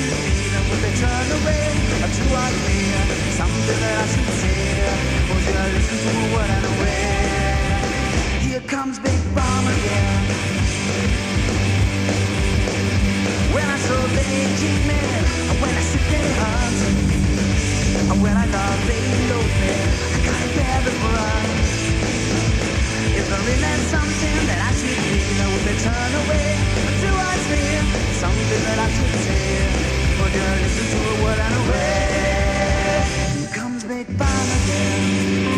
Even when they turn away, a true idea, something that I should say. Would you listen to a word and away? Here comes Big Bomb again. When I saw they keep me, when I sit they hunt, and when I love they load me, I gotta bear the brunt. If there isn't something that I should be, then would they turn away? Or do I fear something that I should say? again. This is what I read. Who comes back by again?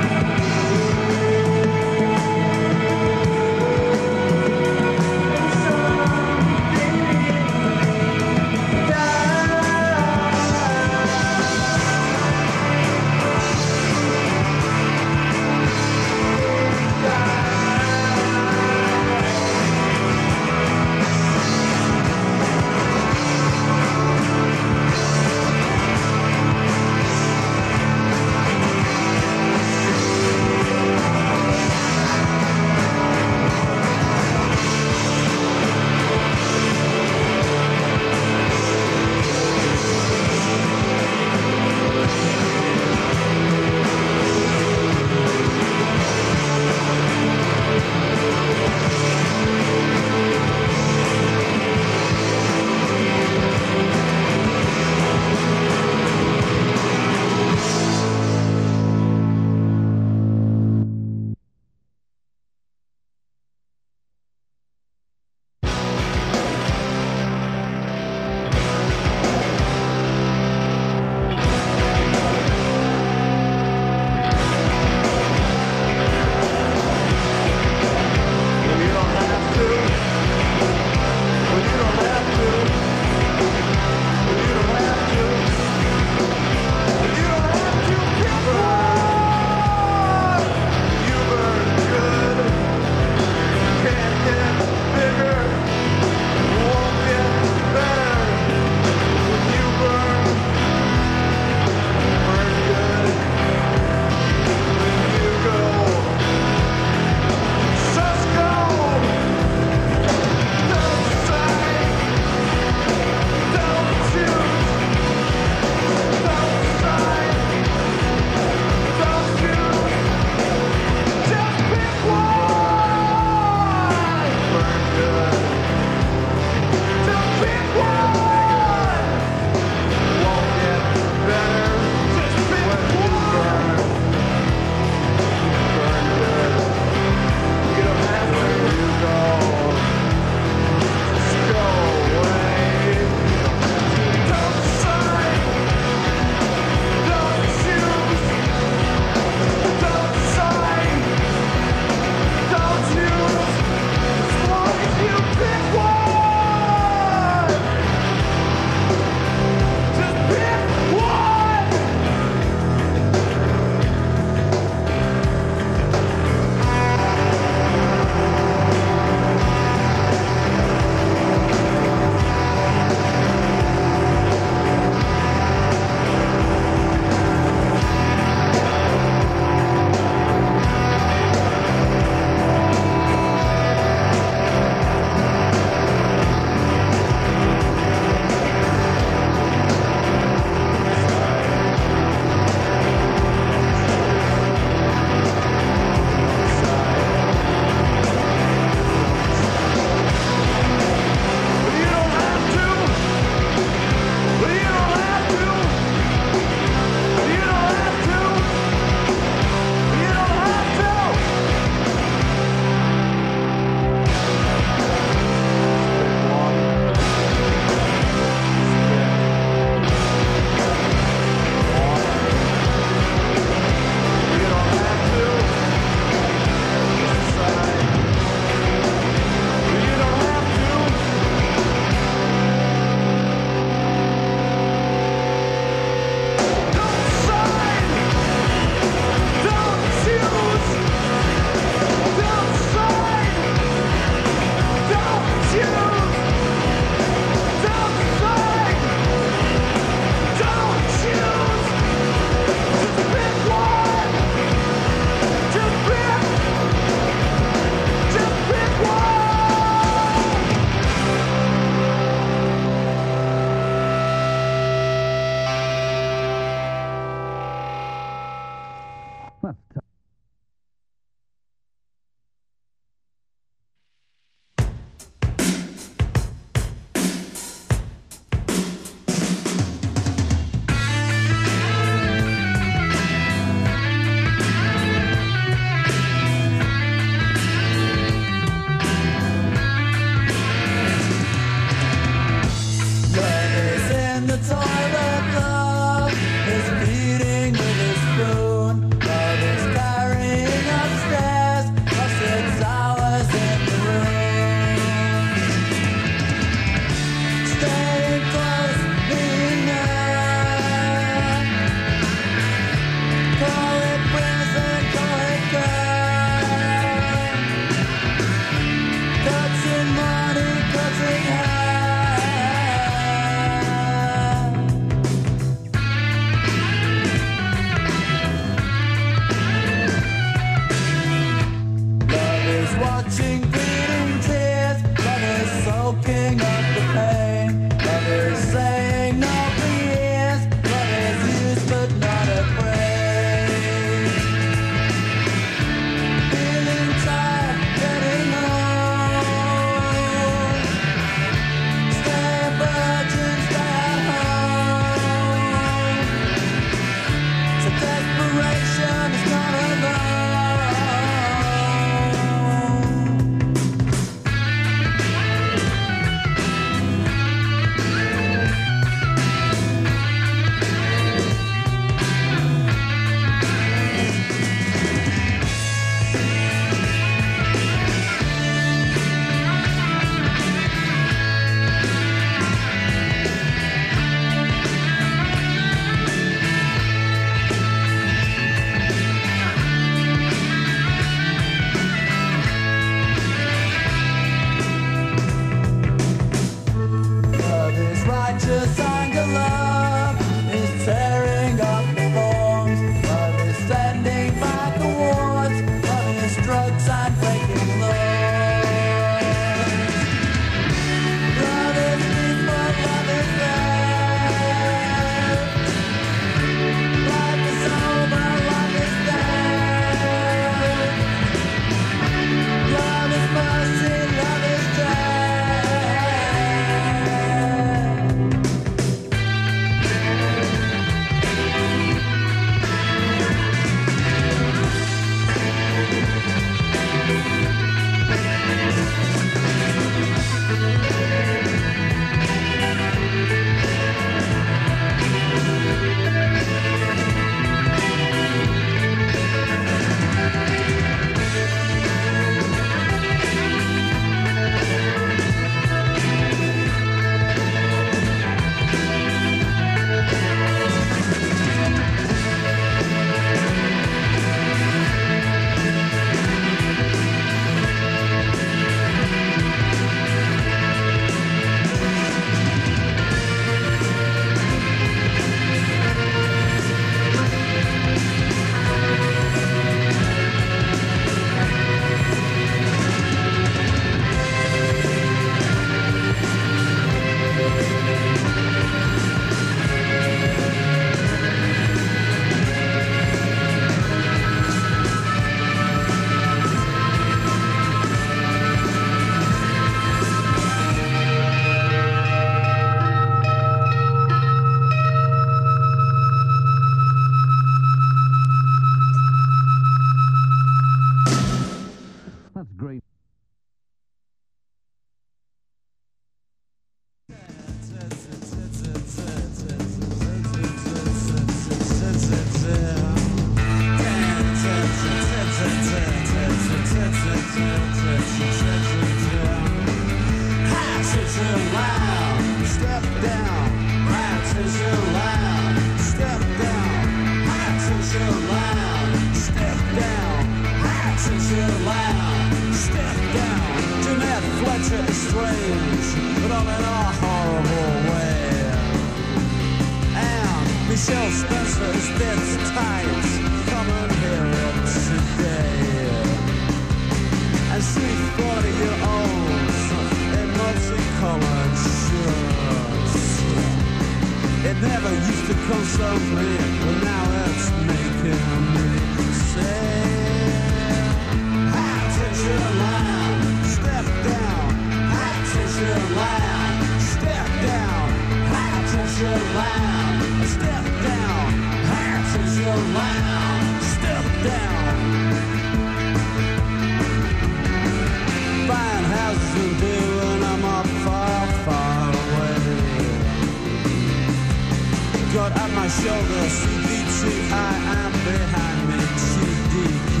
Shoulder, CBTI, I'm behind me, GDK.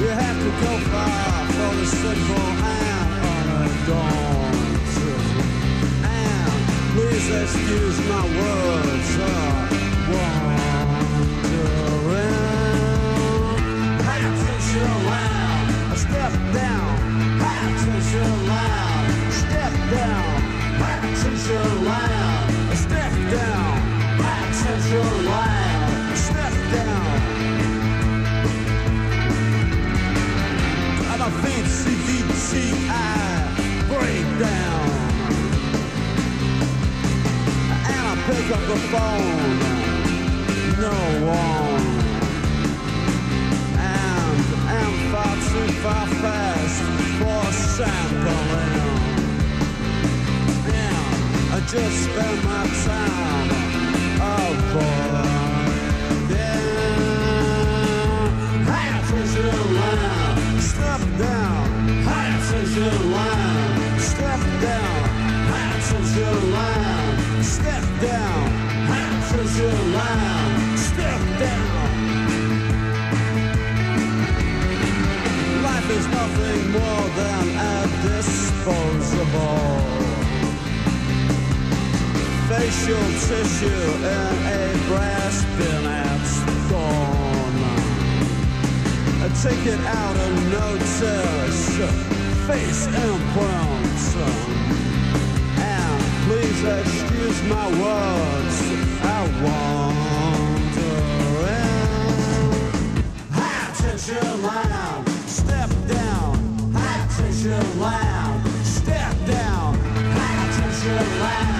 You have to go far for the simple and unadorned. And please excuse my words of wandering. Patricia Lamb, step down. Patricia Lamb, step down. Patricia Lamb, step down. Patricia Lamb, step down. I'm a fancy VCI breakdown. And I pick up the phone. No one. And I'm far too far fast for sampling. Just spend my time avoiding. Patricia Lamb, step down. Patricia Lamb, step down. Patricia Lamb, step down. Patricia Lamb, step down. Life is nothing more than a disposable facial tissue in a brass bin at. A ticket out of notice, face. And please excuse my words, I wonder. Patricia Lamb, step down. Patricia Lamb, step down. Lamb, step down.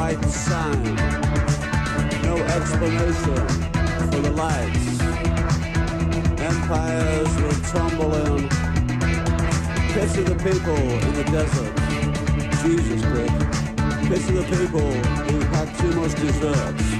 white sign. No explanation for the lights. Empires will tumble in. Pity the people in the desert. Jesus Christ. Pity the people who had too much desserts.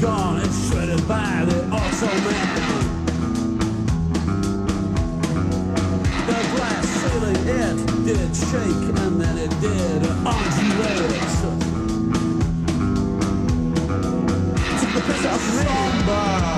gone and shredded by the auto man. The glass ceiling, it did shake and then it did undulate. Took the piss out of me.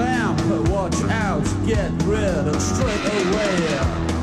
vamp, watch out, get rid of straight away.